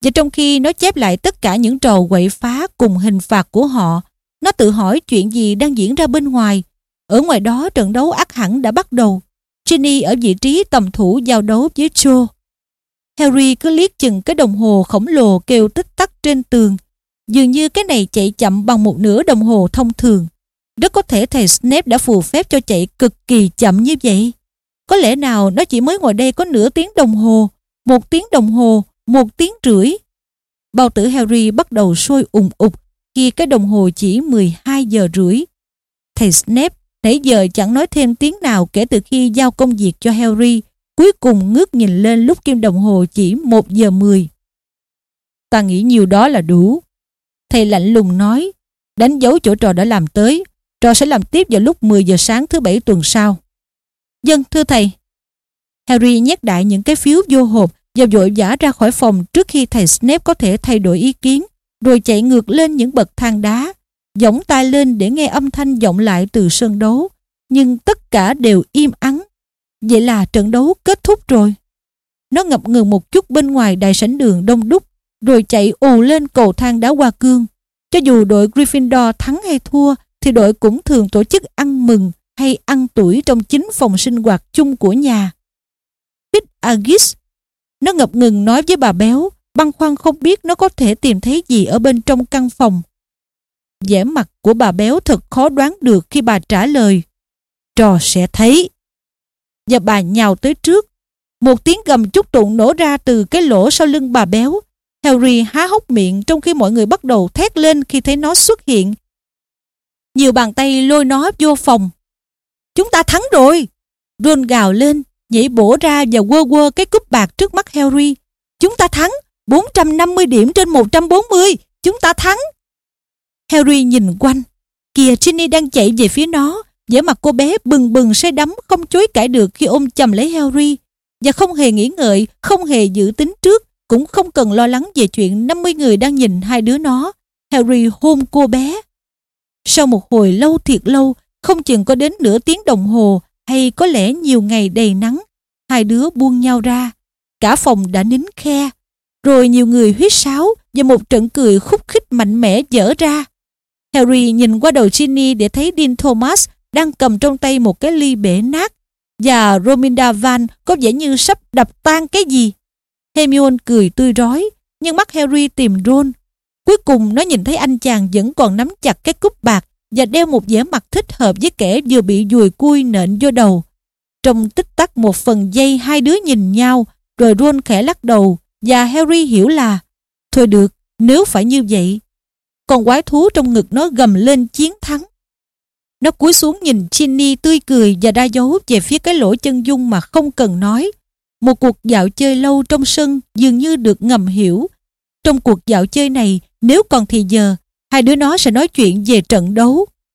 Và trong khi nó chép lại tất cả những trò quậy phá cùng hình phạt của họ, nó tự hỏi chuyện gì đang diễn ra bên ngoài. Ở ngoài đó trận đấu ác hẳn đã bắt đầu. Ginny ở vị trí tầm thủ giao đấu với Joe. Harry cứ liếc chừng cái đồng hồ khổng lồ kêu tích tắc trên tường. Dường như cái này chạy chậm bằng một nửa đồng hồ thông thường. Rất có thể thầy Snape đã phù phép cho chạy cực kỳ chậm như vậy. Có lẽ nào nó chỉ mới ngồi đây có nửa tiếng đồng hồ, một tiếng đồng hồ, một tiếng rưỡi. Bao tử Harry bắt đầu sôi ùng ục khi cái đồng hồ chỉ 12 giờ rưỡi. Thầy Snape nãy giờ chẳng nói thêm tiếng nào kể từ khi giao công việc cho Harry, cuối cùng ngước nhìn lên lúc kim đồng hồ chỉ 1 giờ 10. Ta nghĩ nhiều đó là đủ. Thầy lạnh lùng nói, đánh dấu chỗ trò đã làm tới, trò sẽ làm tiếp vào lúc 10 giờ sáng thứ bảy tuần sau. Dân, thưa thầy. Harry nhét đại những cái phiếu vô hộp và vội vã ra khỏi phòng trước khi thầy Snape có thể thay đổi ý kiến rồi chạy ngược lên những bậc thang đá, giỏng tai lên để nghe âm thanh vọng lại từ sân đấu, nhưng tất cả đều im ắng. Vậy là trận đấu kết thúc rồi. Nó ngập ngừng một chút bên ngoài đại sảnh đường đông đúc, rồi chạy ù lên cầu thang đá hoa cương. Cho dù đội Gryffindor thắng hay thua, thì đội cũng thường tổ chức ăn mừng hay ăn tuổi trong chính phòng sinh hoạt chung của nhà. Pete Agis, nó ngập ngừng nói với bà béo, băn khoăn không biết nó có thể tìm thấy gì ở bên trong căn phòng. vẻ mặt của bà béo thật khó đoán được khi bà trả lời. Trò sẽ thấy. Và bà nhào tới trước. Một tiếng gầm chút tụng nổ ra từ cái lỗ sau lưng bà béo. Harry há hốc miệng trong khi mọi người bắt đầu thét lên khi thấy nó xuất hiện. Nhiều bàn tay lôi nó vô phòng. Chúng ta thắng rồi. Ron gào lên, nhảy bổ ra và quơ quơ cái cúp bạc trước mắt Harry. Chúng ta thắng, 450 điểm trên 140, chúng ta thắng. Harry nhìn quanh, kìa Ginny đang chạy về phía nó, vẻ mặt cô bé bừng bừng say đắm không chối cãi được khi ôm chầm lấy Harry và không hề nghĩ ngợi, không hề dự tính trước, cũng không cần lo lắng về chuyện 50 người đang nhìn hai đứa nó. Harry hôn cô bé. Sau một hồi lâu thiệt lâu, không chừng có đến nửa tiếng đồng hồ hay có lẽ nhiều ngày đầy nắng, hai đứa buông nhau ra. Cả phòng đã nín khe. Rồi nhiều người huyết sáo và một trận cười khúc khích mạnh mẽ dở ra. Harry nhìn qua đầu Ginny để thấy Dean Thomas đang cầm trong tay một cái ly bể nát và Rominda Van có vẻ như sắp đập tan cái gì. Hermione cười tươi rói nhưng mắt Harry tìm Ron. Cuối cùng nó nhìn thấy anh chàng vẫn còn nắm chặt cái cúp bạc và đeo một vẻ mặt thích hợp với kẻ vừa bị dùi cui nện vô đầu. Trong tích tắc một phần giây hai đứa nhìn nhau rồi Ron khẽ lắc đầu và Harry hiểu là Thôi được, nếu phải như vậy. Con quái thú trong ngực nó gầm lên chiến thắng. Nó cúi xuống nhìn Ginny tươi cười và đa dấu về phía cái lỗ chân dung mà không cần nói. Một cuộc dạo chơi lâu trong sân dường như được ngầm hiểu. Trong cuộc dạo chơi này, nếu còn thì giờ, hai đứa nó sẽ nói chuyện về trận đấu.